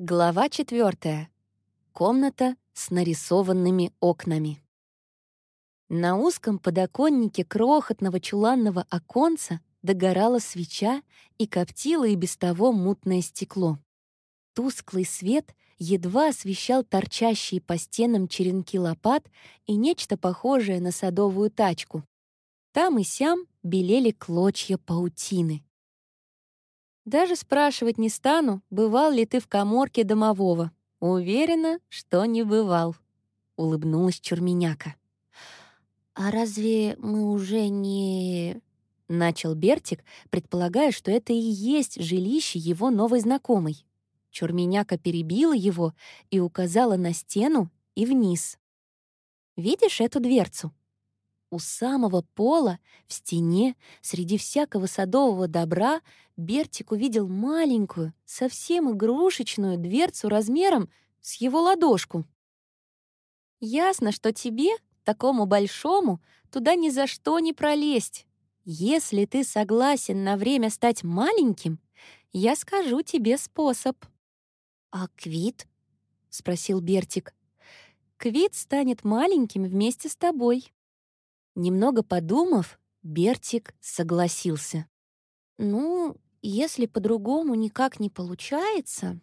Глава четвертая. Комната с нарисованными окнами. На узком подоконнике крохотного чуланного оконца догорала свеча и коптило и без того мутное стекло. Тусклый свет едва освещал торчащие по стенам черенки лопат и нечто похожее на садовую тачку. Там и сям белели клочья паутины. Даже спрашивать не стану, бывал ли ты в коморке домового. Уверена, что не бывал. Улыбнулась Чурменяка. «А разве мы уже не...» Начал Бертик, предполагая, что это и есть жилище его новой знакомой. Чурменяка перебила его и указала на стену и вниз. «Видишь эту дверцу? У самого пола, в стене, среди всякого садового добра, Бертик увидел маленькую, совсем игрушечную дверцу размером с его ладошку. «Ясно, что тебе, такому большому, туда ни за что не пролезть. Если ты согласен на время стать маленьким, я скажу тебе способ». «А Квит?» — спросил Бертик. «Квит станет маленьким вместе с тобой», Немного подумав, Бертик согласился. «Ну, если по-другому никак не получается...»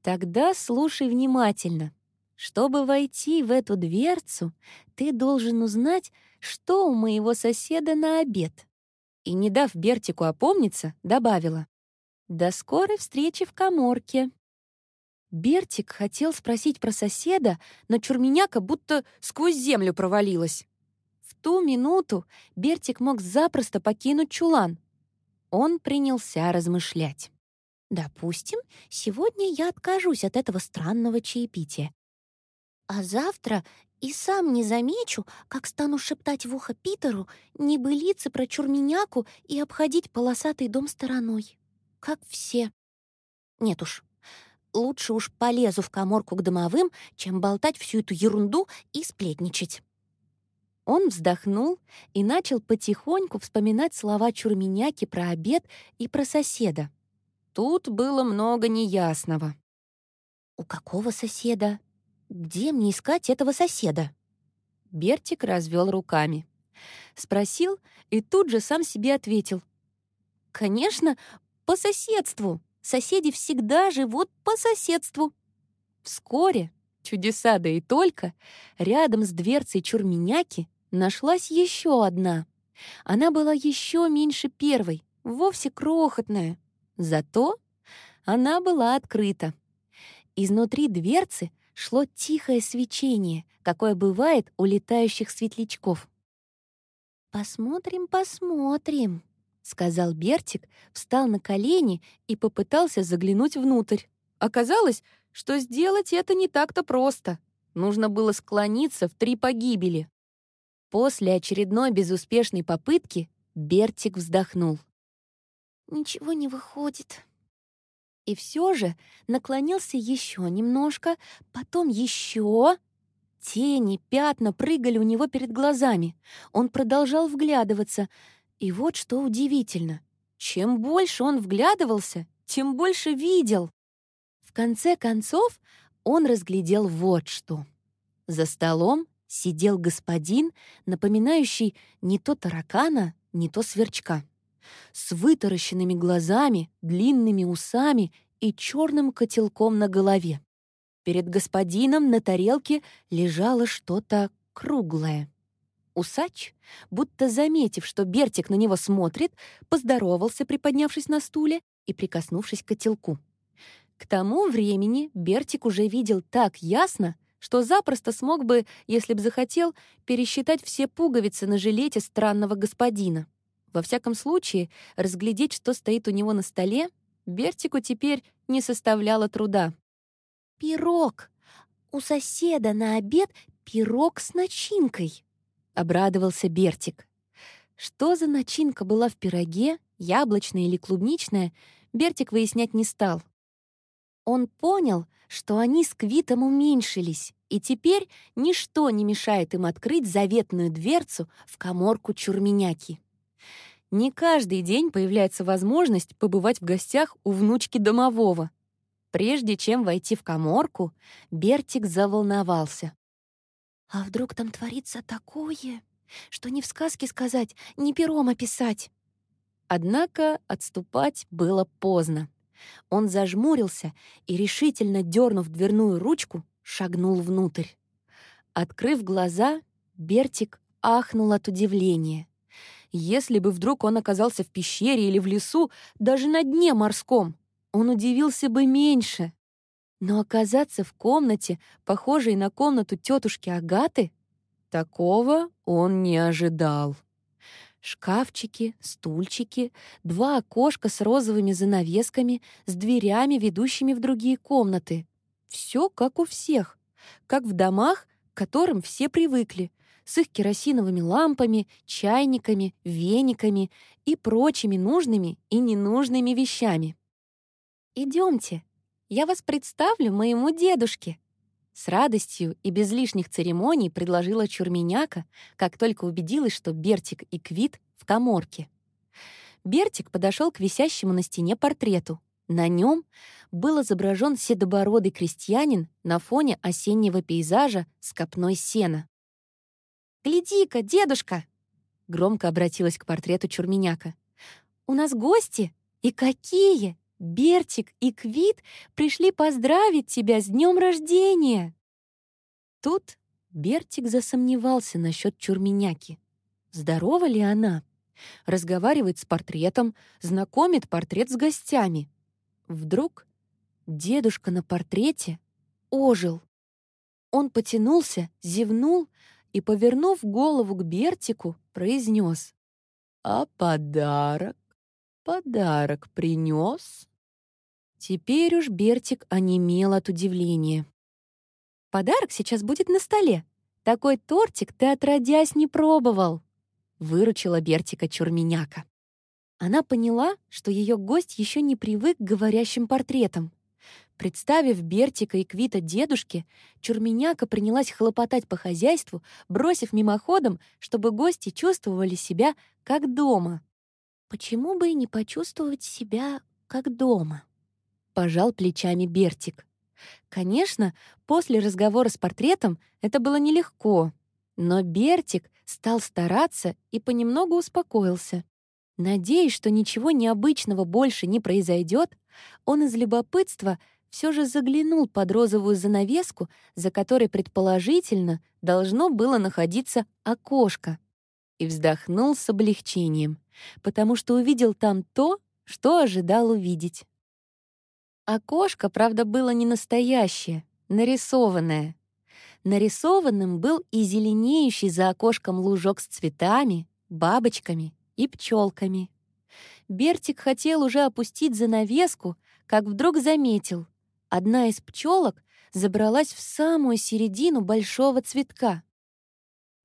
«Тогда слушай внимательно. Чтобы войти в эту дверцу, ты должен узнать, что у моего соседа на обед». И, не дав Бертику опомниться, добавила. «До скорой встречи в коморке». Бертик хотел спросить про соседа, но Чурменяка будто сквозь землю провалилась. Ту минуту Бертик мог запросто покинуть чулан. Он принялся размышлять. «Допустим, сегодня я откажусь от этого странного чаепития. А завтра и сам не замечу, как стану шептать в ухо Питеру небылицы про чурменяку и обходить полосатый дом стороной. Как все. Нет уж, лучше уж полезу в коморку к домовым, чем болтать всю эту ерунду и сплетничать. Он вздохнул и начал потихоньку вспоминать слова Чурменяки про обед и про соседа. Тут было много неясного. «У какого соседа? Где мне искать этого соседа?» Бертик развел руками. Спросил и тут же сам себе ответил. «Конечно, по соседству. Соседи всегда живут по соседству». Вскоре, чудеса да и только, рядом с дверцей Чурменяки нашлась еще одна. Она была еще меньше первой, вовсе крохотная. Зато она была открыта. Изнутри дверцы шло тихое свечение, какое бывает у летающих светлячков. «Посмотрим, посмотрим», — сказал Бертик, встал на колени и попытался заглянуть внутрь. Оказалось, что сделать это не так-то просто. Нужно было склониться в три погибели. После очередной безуспешной попытки Бертик вздохнул. «Ничего не выходит». И все же наклонился еще немножко, потом еще. Тени, пятна прыгали у него перед глазами. Он продолжал вглядываться. И вот что удивительно. Чем больше он вглядывался, тем больше видел. В конце концов он разглядел вот что. За столом сидел господин, напоминающий не то таракана, не то сверчка, с вытаращенными глазами, длинными усами и черным котелком на голове. Перед господином на тарелке лежало что-то круглое. Усач, будто заметив, что Бертик на него смотрит, поздоровался, приподнявшись на стуле и прикоснувшись к котелку. К тому времени Бертик уже видел так ясно, что запросто смог бы, если б захотел, пересчитать все пуговицы на жилете странного господина. Во всяком случае, разглядеть, что стоит у него на столе, Бертику теперь не составляло труда. «Пирог! У соседа на обед пирог с начинкой!» — обрадовался Бертик. Что за начинка была в пироге, яблочная или клубничная, Бертик выяснять не стал. Он понял, что они с Квитом уменьшились, и теперь ничто не мешает им открыть заветную дверцу в коморку Чурменяки. Не каждый день появляется возможность побывать в гостях у внучки домового. Прежде чем войти в коморку, Бертик заволновался. «А вдруг там творится такое, что ни в сказке сказать, ни пером описать?» Однако отступать было поздно. Он зажмурился и, решительно дернув дверную ручку, шагнул внутрь. Открыв глаза, Бертик ахнул от удивления. Если бы вдруг он оказался в пещере или в лесу, даже на дне морском, он удивился бы меньше. Но оказаться в комнате, похожей на комнату тетушки Агаты, такого он не ожидал. Шкафчики, стульчики, два окошка с розовыми занавесками, с дверями, ведущими в другие комнаты. Все как у всех, как в домах, к которым все привыкли, с их керосиновыми лампами, чайниками, вениками и прочими нужными и ненужными вещами. Идемте, я вас представлю моему дедушке», с радостью и без лишних церемоний предложила Чурменяка, как только убедилась, что Бертик и Квит в коморке. Бертик подошел к висящему на стене портрету. На нем был изображен седобородый крестьянин на фоне осеннего пейзажа с копной сена. «Гляди-ка, дедушка!» — громко обратилась к портрету Чурменяка. «У нас гости? И какие! Бертик и Квит пришли поздравить тебя с днем рождения!» Тут Бертик засомневался насчет Чурменяки. Здорова ли она? Разговаривает с портретом, знакомит портрет с гостями. Вдруг дедушка на портрете ожил. Он потянулся, зевнул и, повернув голову к Бертику, произнес: «А подарок? Подарок принес? Теперь уж Бертик онемел от удивления. «Подарок сейчас будет на столе. Такой тортик ты отродясь не пробовал», — выручила Бертика Чурменяка. Она поняла, что ее гость еще не привык к говорящим портретам. Представив Бертика и Квита дедушке, Чурменяка принялась хлопотать по хозяйству, бросив мимоходом, чтобы гости чувствовали себя как дома. «Почему бы и не почувствовать себя как дома?» Пожал плечами Бертик. Конечно, после разговора с портретом это было нелегко, но Бертик стал стараться и понемногу успокоился. Надеясь, что ничего необычного больше не произойдет, он из любопытства все же заглянул под розовую занавеску, за которой, предположительно, должно было находиться окошко, и вздохнул с облегчением, потому что увидел там то, что ожидал увидеть. Окошко, правда, было не настоящее, нарисованное. Нарисованным был и зеленеющий за окошком лужок с цветами, бабочками и пчелками. Бертик хотел уже опустить занавеску, как вдруг заметил. Одна из пчелок забралась в самую середину большого цветка.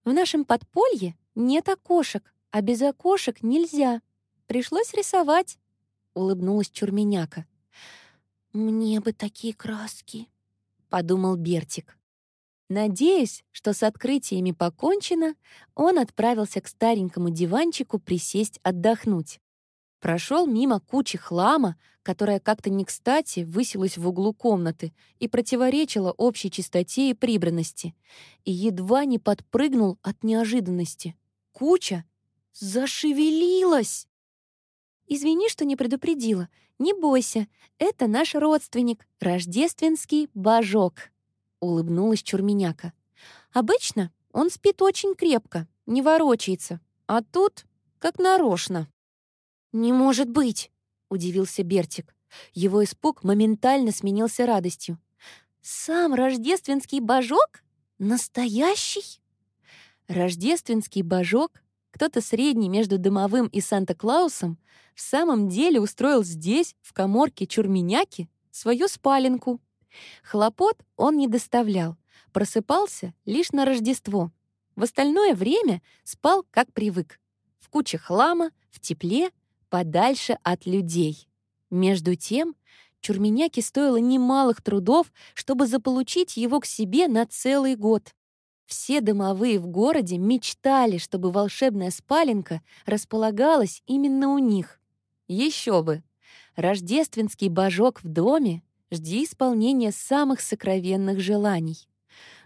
В нашем подполье нет окошек, а без окошек нельзя. Пришлось рисовать, — улыбнулась Чурменяка. «Мне бы такие краски», — подумал Бертик. Надеясь, что с открытиями покончено, он отправился к старенькому диванчику присесть отдохнуть. Прошел мимо кучи хлама, которая как-то не кстати высилась в углу комнаты и противоречила общей чистоте и прибранности, и едва не подпрыгнул от неожиданности. Куча зашевелилась! «Извини, что не предупредила. Не бойся, это наш родственник, рождественский божок», — улыбнулась Чурменяка. «Обычно он спит очень крепко, не ворочается, а тут как нарочно». «Не может быть!» — удивился Бертик. Его испуг моментально сменился радостью. «Сам рождественский божок? Настоящий?» Рождественский божок кто-то средний между домовым и Санта-Клаусом в самом деле устроил здесь, в коморке Чурменяки, свою спаленку. Хлопот он не доставлял, просыпался лишь на Рождество. В остальное время спал, как привык. В куче хлама, в тепле, подальше от людей. Между тем, Чурменяке стоило немалых трудов, чтобы заполучить его к себе на целый год. Все домовые в городе мечтали, чтобы волшебная спаленка располагалась именно у них. Еще бы! Рождественский божок в доме, жди исполнения самых сокровенных желаний.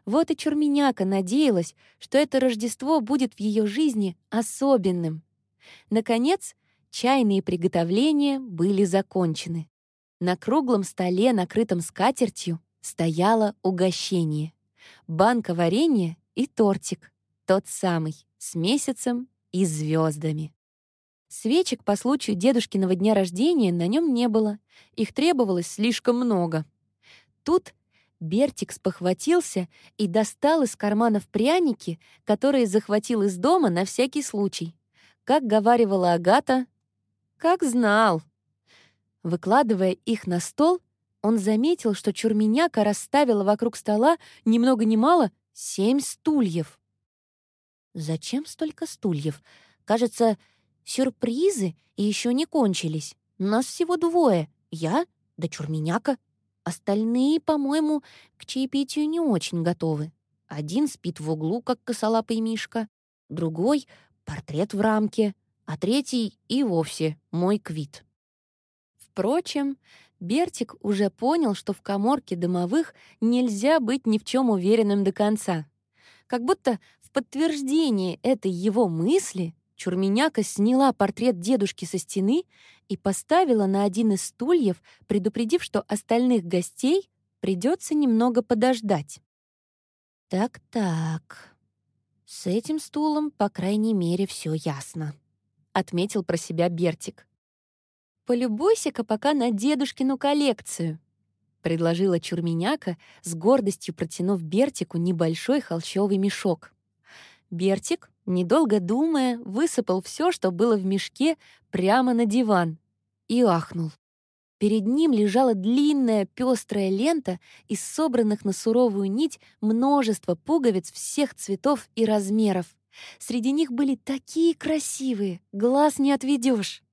Вот и Чурменяка надеялась, что это Рождество будет в ее жизни особенным. Наконец, чайные приготовления были закончены. На круглом столе, накрытом скатертью, стояло угощение. Банка варенья и тортик, тот самый, с месяцем и звездами. Свечек по случаю дедушкиного дня рождения на нем не было, их требовалось слишком много. Тут Бертик спохватился и достал из карманов пряники, которые захватил из дома на всякий случай. Как говаривала Агата, как знал. Выкладывая их на стол, он заметил, что Чурменяка расставила вокруг стола ни много ни мало семь стульев. Зачем столько стульев? Кажется, сюрпризы еще не кончились. Нас всего двое. Я да Чурменяка. Остальные, по-моему, к чаепитию не очень готовы. Один спит в углу, как косолапый мишка, другой — портрет в рамке, а третий и вовсе мой квит. Впрочем, Бертик уже понял, что в коморке домовых нельзя быть ни в чем уверенным до конца. Как будто в подтверждение этой его мысли Чурменяка сняла портрет дедушки со стены и поставила на один из стульев, предупредив, что остальных гостей придется немного подождать. «Так-так, с этим стулом, по крайней мере, все ясно», — отметил про себя Бертик. «Полюбуйся-ка пока на дедушкину коллекцию», — предложила Чурменяка, с гордостью протянув Бертику небольшой холщовый мешок. Бертик, недолго думая, высыпал все, что было в мешке, прямо на диван и ахнул. Перед ним лежала длинная пестрая лента из собранных на суровую нить множество пуговиц всех цветов и размеров. Среди них были такие красивые, глаз не отведешь.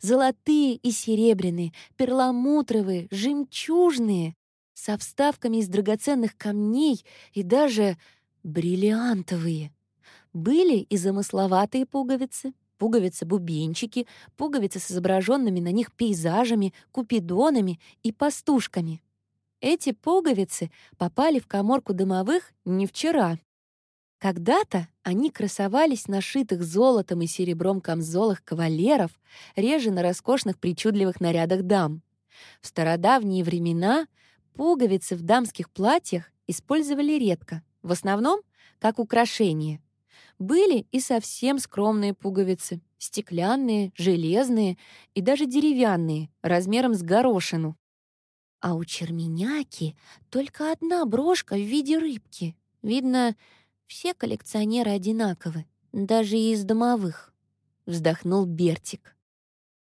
Золотые и серебряные, перламутровые, жемчужные, со вставками из драгоценных камней и даже бриллиантовые. Были и замысловатые пуговицы, пуговицы-бубенчики, пуговицы с изображенными на них пейзажами, купидонами и пастушками. Эти пуговицы попали в коморку домовых не вчера. Когда-то они красовались на шитых золотом и серебром камзолах кавалеров, реже на роскошных причудливых нарядах дам. В стародавние времена пуговицы в дамских платьях использовали редко, в основном как украшение. Были и совсем скромные пуговицы, стеклянные, железные и даже деревянные, размером с горошину. А у черменяки только одна брошка в виде рыбки. Видно, все коллекционеры одинаковы, даже из домовых. Вздохнул Бертик.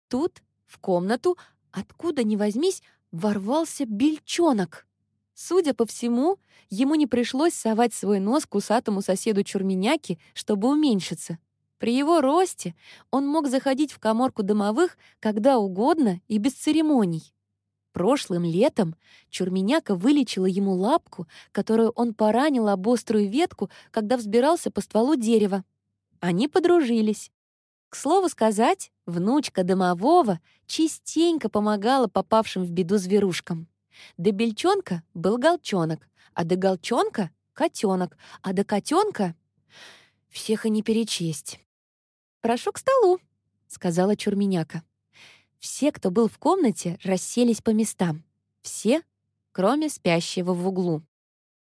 Тут, в комнату, откуда ни возьмись, ворвался бельчонок. Судя по всему, ему не пришлось совать свой нос к усатому соседу Чурменяки, чтобы уменьшиться. При его росте он мог заходить в коморку домовых когда угодно и без церемоний. Прошлым летом Чурменяка вылечила ему лапку, которую он поранил об острую ветку, когда взбирался по стволу дерева. Они подружились. К слову сказать, внучка домового частенько помогала попавшим в беду зверушкам. До бельчонка был голчонок, а до голчонка — котенок, а до котенка — всех и не перечесть. «Прошу к столу», — сказала Чурменяка. Все, кто был в комнате, расселись по местам. Все, кроме спящего в углу.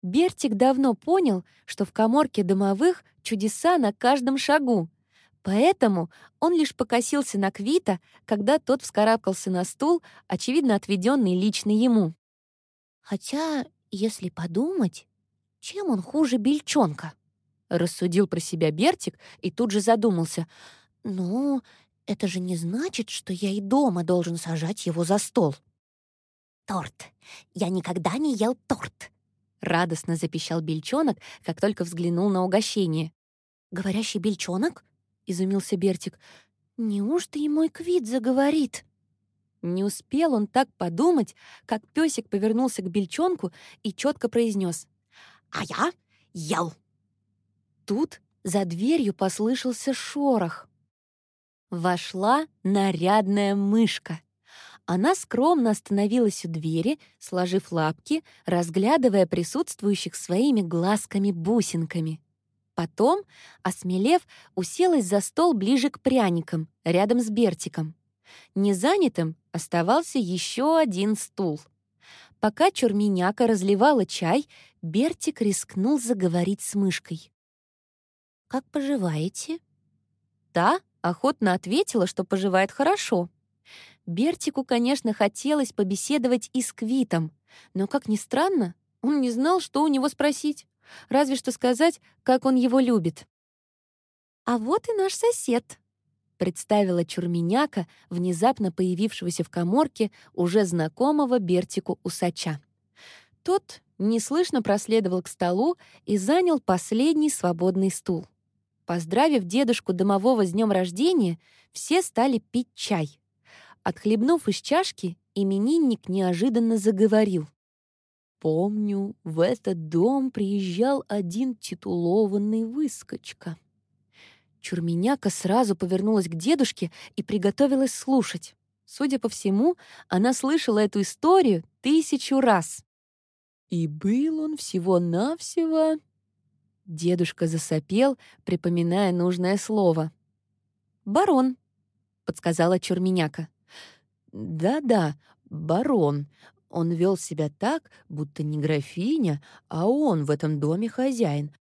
Бертик давно понял, что в коморке домовых чудеса на каждом шагу, Поэтому он лишь покосился на Квита, когда тот вскарабкался на стул, очевидно, отведенный лично ему. Хотя, если подумать, чем он хуже бельчонка? Рассудил про себя Бертик и тут же задумался. Ну, это же не значит, что я и дома должен сажать его за стол. Торт. Я никогда не ел торт. Радостно запищал бельчонок, как только взглянул на угощение. «Говорящий бельчонок?» — изумился Бертик. «Неужто и мой квит заговорит?» Не успел он так подумать, как песик повернулся к бельчонку и четко произнес: «А я ел!» Тут за дверью послышался шорох. Вошла нарядная мышка. Она скромно остановилась у двери, сложив лапки, разглядывая присутствующих своими глазками-бусинками. Потом, осмелев, уселась за стол ближе к пряникам, рядом с Бертиком. Незанятым оставался еще один стул. Пока Чурменяка разливала чай, Бертик рискнул заговорить с мышкой. «Как поживаете?» Та охотно ответила, что поживает хорошо. Бертику, конечно, хотелось побеседовать и с Квитом, но, как ни странно, он не знал, что у него спросить, разве что сказать, как он его любит. «А вот и наш сосед», — представила Чурменяка, внезапно появившегося в коморке уже знакомого Бертику усача. Тот неслышно проследовал к столу и занял последний свободный стул. Поздравив дедушку домового с днем рождения, все стали пить чай. Отхлебнув из чашки, именинник неожиданно заговорил. «Помню, в этот дом приезжал один титулованный выскочка». Чурменяка сразу повернулась к дедушке и приготовилась слушать. Судя по всему, она слышала эту историю тысячу раз. И был он всего-навсего... Дедушка засопел, припоминая нужное слово. «Барон», — подсказала Чурменяка. Да-да, барон. Он вел себя так, будто не графиня, а он в этом доме хозяин.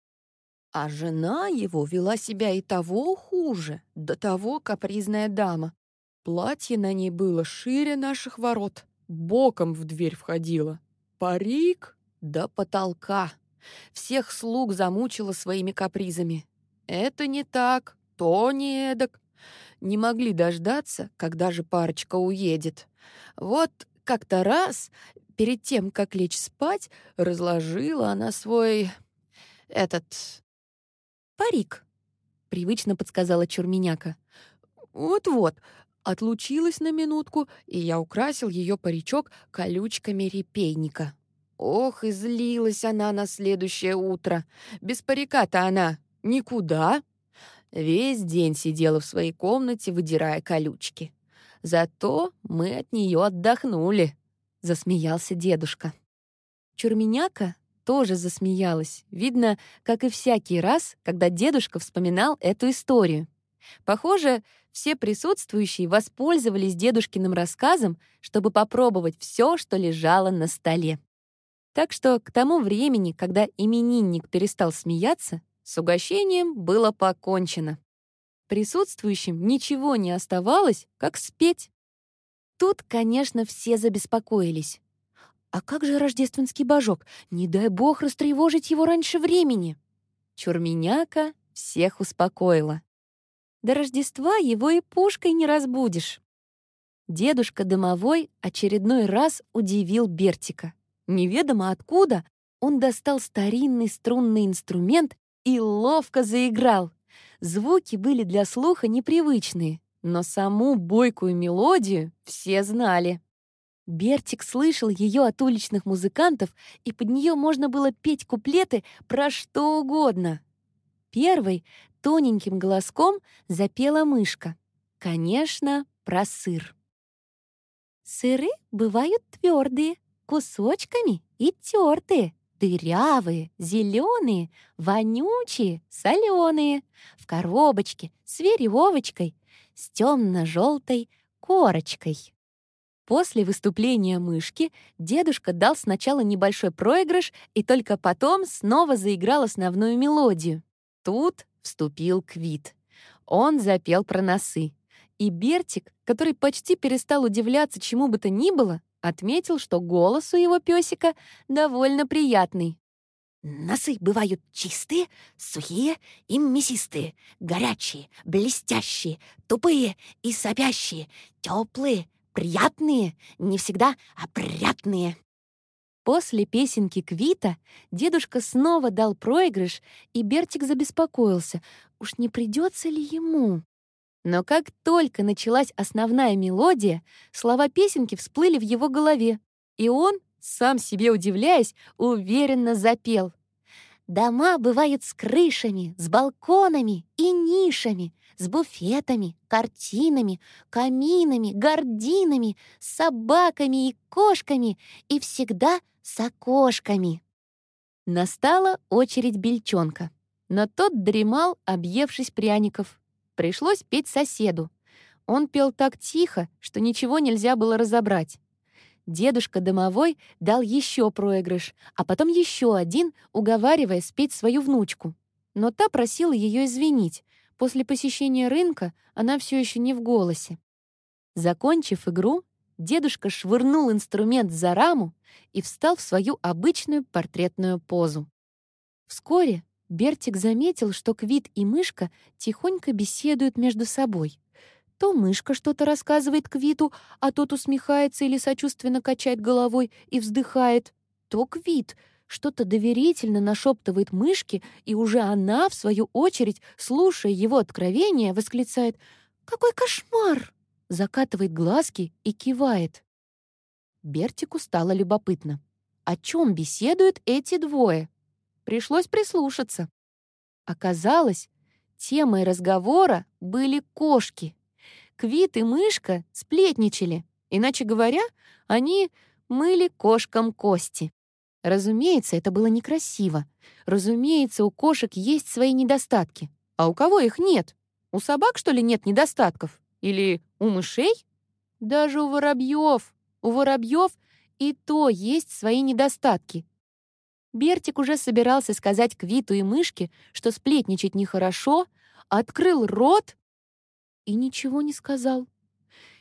А жена его вела себя и того хуже, до того капризная дама. Платье на ней было шире наших ворот, боком в дверь входило. Парик до потолка. Всех слуг замучила своими капризами. Это не так, то не эдак не могли дождаться, когда же парочка уедет. Вот как-то раз, перед тем, как лечь спать, разложила она свой... этот... «Парик», — привычно подсказала Чурменяка. «Вот-вот, отлучилась на минутку, и я украсил ее паричок колючками репейника». Ох, и злилась она на следующее утро. Без парика-то она никуда. Весь день сидела в своей комнате, выдирая колючки. Зато мы от нее отдохнули, засмеялся дедушка. Чурменяка тоже засмеялась, видно, как и всякий раз, когда дедушка вспоминал эту историю. Похоже, все присутствующие воспользовались дедушкиным рассказом, чтобы попробовать все, что лежало на столе. Так что к тому времени, когда именинник перестал смеяться, с угощением было покончено. Присутствующим ничего не оставалось, как спеть. Тут, конечно, все забеспокоились. А как же рождественский божок? Не дай бог растревожить его раньше времени. Чурменяка всех успокоила. До Рождества его и пушкой не разбудишь. Дедушка домовой очередной раз удивил Бертика. Неведомо откуда он достал старинный струнный инструмент и ловко заиграл. Звуки были для слуха непривычные, но саму бойкую мелодию все знали. Бертик слышал ее от уличных музыкантов, и под нее можно было петь куплеты про что угодно. Первый тоненьким голоском запела мышка. Конечно, про сыр. Сыры бывают твердые, кусочками и тертые дырявые, зеленые, вонючие, соленые, в коробочке с веревочкой, с темно-желтой корочкой. После выступления мышки дедушка дал сначала небольшой проигрыш и только потом снова заиграл основную мелодию. Тут вступил Квит. Он запел про носы. И Бертик, который почти перестал удивляться чему бы то ни было, Отметил, что голос у его песика довольно приятный. Носы бывают чистые, сухие и мясистые, горячие, блестящие, тупые и сопящие, теплые, приятные, не всегда опрятные. После песенки Квита дедушка снова дал проигрыш, и Бертик забеспокоился, уж не придется ли ему. Но как только началась основная мелодия, слова песенки всплыли в его голове, и он, сам себе удивляясь, уверенно запел. «Дома бывают с крышами, с балконами и нишами, с с буфетами, картинами, каминами, гординами, собаками и кошками и всегда с окошками. Настала очередь бельчонка, но тот дремал, объевшись пряников. Пришлось петь соседу. Он пел так тихо, что ничего нельзя было разобрать. Дедушка домовой дал еще проигрыш, а потом еще один, уговаривая спеть свою внучку. Но та просила ее извинить. После посещения рынка она все еще не в голосе. Закончив игру, дедушка швырнул инструмент за раму и встал в свою обычную портретную позу. Вскоре Бертик заметил, что Квит и Мышка тихонько беседуют между собой. То мышка что-то рассказывает Квиту, а тот усмехается или сочувственно качает головой и вздыхает. То Квит что-то доверительно нашептывает мышке, и уже она, в свою очередь, слушая его откровение, восклицает «Какой кошмар!» закатывает глазки и кивает. Бертику стало любопытно. О чем беседуют эти двое? Пришлось прислушаться. Оказалось, темой разговора были кошки. Квит и мышка сплетничали. Иначе говоря, они мыли кошкам кости. Разумеется, это было некрасиво. Разумеется, у кошек есть свои недостатки. А у кого их нет? У собак, что ли, нет недостатков? Или у мышей? Даже у воробьев. У воробьев и то есть свои недостатки. Бертик уже собирался сказать Квиту и Мышке, что сплетничать нехорошо, открыл рот и ничего не сказал.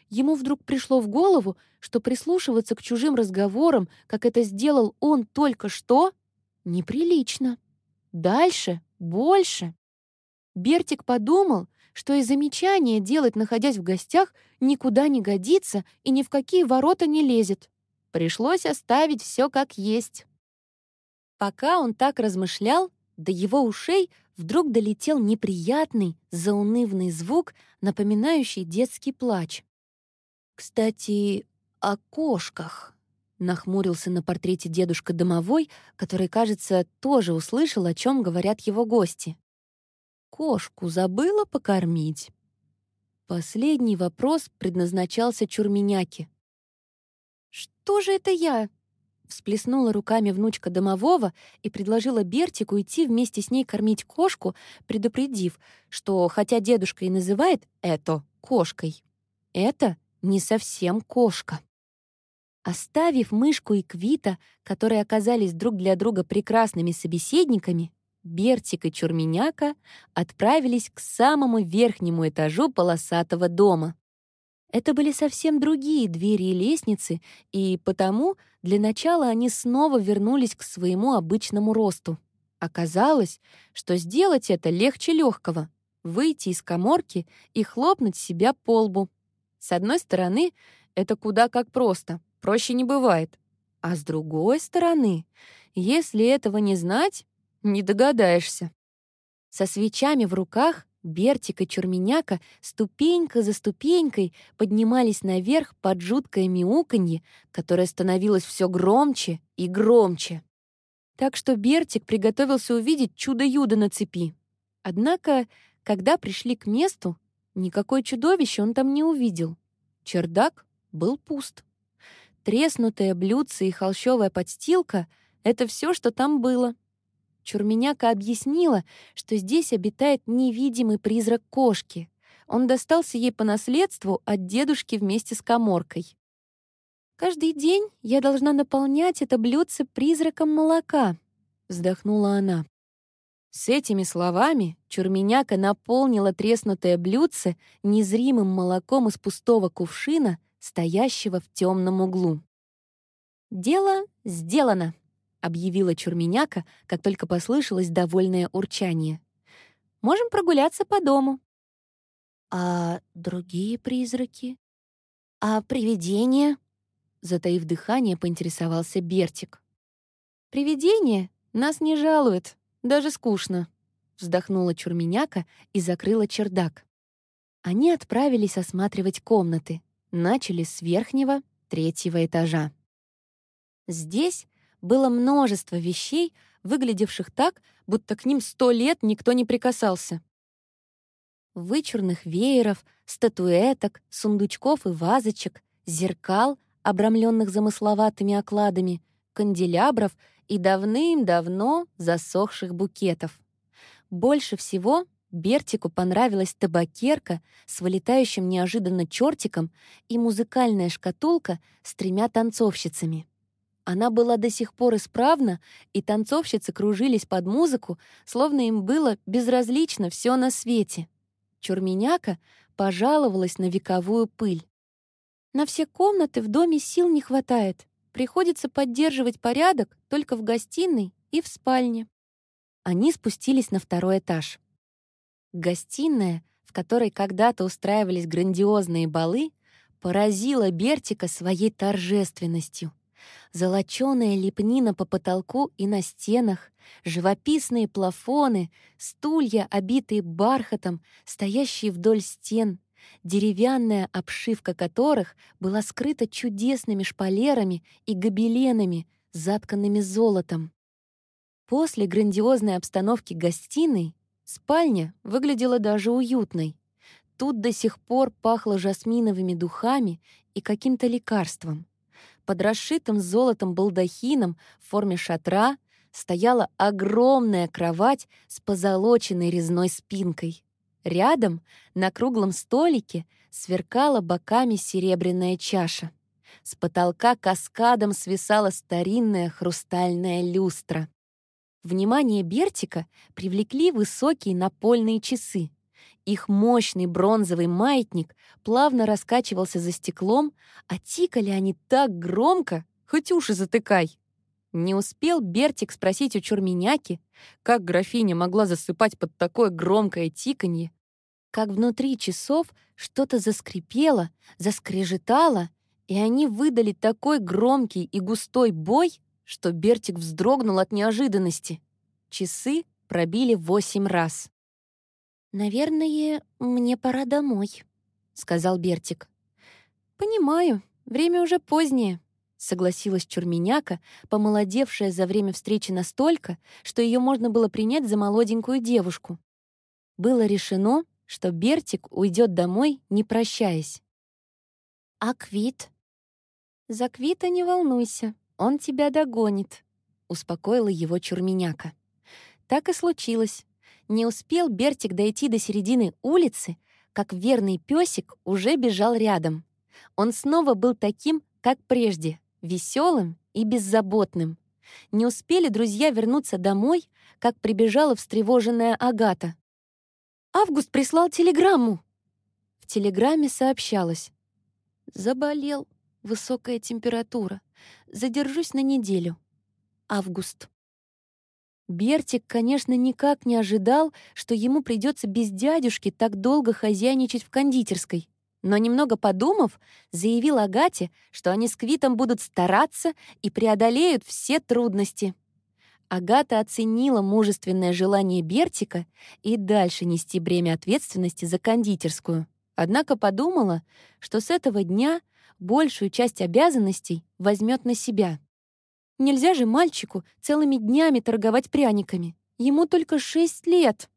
Ему вдруг пришло в голову, что прислушиваться к чужим разговорам, как это сделал он только что, неприлично. Дальше, больше. Бертик подумал, что и замечание делать, находясь в гостях, никуда не годится и ни в какие ворота не лезет. Пришлось оставить все как есть. Пока он так размышлял, до его ушей вдруг долетел неприятный, заунывный звук, напоминающий детский плач. «Кстати, о кошках», — нахмурился на портрете дедушка домовой, который, кажется, тоже услышал, о чем говорят его гости. «Кошку забыла покормить?» Последний вопрос предназначался Чурменяке. «Что же это я?» Всплеснула руками внучка домового и предложила Бертику идти вместе с ней кормить кошку, предупредив, что хотя дедушка и называет это кошкой, это не совсем кошка. Оставив мышку и Квита, которые оказались друг для друга прекрасными собеседниками, Бертик и Чурменяка отправились к самому верхнему этажу полосатого дома. Это были совсем другие двери и лестницы, и потому для начала они снова вернулись к своему обычному росту. Оказалось, что сделать это легче легкого — выйти из коморки и хлопнуть себя по лбу. С одной стороны, это куда как просто, проще не бывает. А с другой стороны, если этого не знать, не догадаешься. Со свечами в руках Бертик и Чурменяка ступенька за ступенькой поднимались наверх под жуткое мяуканье, которое становилось все громче и громче. Так что Бертик приготовился увидеть чудо-юдо на цепи. Однако, когда пришли к месту, никакое чудовище он там не увидел. Чердак был пуст. Треснутое блюдце и холщовая подстилка — это все, что там было. Чурменяка объяснила, что здесь обитает невидимый призрак кошки. Он достался ей по наследству от дедушки вместе с коморкой. «Каждый день я должна наполнять это блюдце призраком молока», — вздохнула она. С этими словами Чурменяка наполнила треснутое блюдце незримым молоком из пустого кувшина, стоящего в темном углу. «Дело сделано», — объявила Чурменяка, как только послышалось довольное урчание. «Можем прогуляться по дому». «А другие призраки? А привидения?» Затаив дыхание, поинтересовался Бертик. «Привидения нас не жалуют, даже скучно», — вздохнула Чурменяка и закрыла чердак. Они отправились осматривать комнаты. Начали с верхнего, третьего этажа. Здесь было множество вещей, выглядевших так, будто к ним сто лет никто не прикасался. Вычурных вееров, статуэток, сундучков и вазочек, зеркал, обрамленных замысловатыми окладами, канделябров и давным-давно засохших букетов. Больше всего Бертику понравилась табакерка с вылетающим неожиданно чертиком и музыкальная шкатулка с тремя танцовщицами. Она была до сих пор исправна, и танцовщицы кружились под музыку, словно им было безразлично все на свете. Чурменяка пожаловалась на вековую пыль. На все комнаты в доме сил не хватает. Приходится поддерживать порядок только в гостиной и в спальне. Они спустились на второй этаж. Гостиная, в которой когда-то устраивались грандиозные балы, поразила Бертика своей торжественностью. Золочёная лепнина по потолку и на стенах, живописные плафоны, стулья, обитые бархатом, стоящие вдоль стен, деревянная обшивка которых была скрыта чудесными шпалерами и гобеленами, затканными золотом. После грандиозной обстановки гостиной спальня выглядела даже уютной. Тут до сих пор пахло жасминовыми духами и каким-то лекарством. Под расшитым золотом балдахином в форме шатра стояла огромная кровать с позолоченной резной спинкой. Рядом, на круглом столике, сверкала боками серебряная чаша. С потолка каскадом свисала старинная хрустальная люстра. Внимание Бертика привлекли высокие напольные часы. Их мощный бронзовый маятник плавно раскачивался за стеклом, а тикали они так громко, хоть уши затыкай. Не успел Бертик спросить у Чурменяки, как графиня могла засыпать под такое громкое тиканье, как внутри часов что-то заскрипело, заскрежетало, и они выдали такой громкий и густой бой, что Бертик вздрогнул от неожиданности. Часы пробили восемь раз. «Наверное, мне пора домой», — сказал Бертик. «Понимаю, время уже позднее», — согласилась Чурменяка, помолодевшая за время встречи настолько, что ее можно было принять за молоденькую девушку. Было решено, что Бертик уйдет домой, не прощаясь. «А Квит?» «За Квита не волнуйся, он тебя догонит», — успокоила его Чурменяка. Так и случилось. Не успел Бертик дойти до середины улицы, как верный песик уже бежал рядом. Он снова был таким, как прежде, веселым и беззаботным. Не успели друзья вернуться домой, как прибежала встревоженная Агата. «Август прислал телеграмму!» В телеграмме сообщалось. «Заболел. Высокая температура. Задержусь на неделю. Август». Бертик, конечно, никак не ожидал, что ему придется без дядюшки так долго хозяйничать в кондитерской. Но немного подумав, заявил Агате, что они с Квитом будут стараться и преодолеют все трудности. Агата оценила мужественное желание Бертика и дальше нести бремя ответственности за кондитерскую. Однако подумала, что с этого дня большую часть обязанностей возьмет на себя. Нельзя же мальчику целыми днями торговать пряниками. Ему только шесть лет.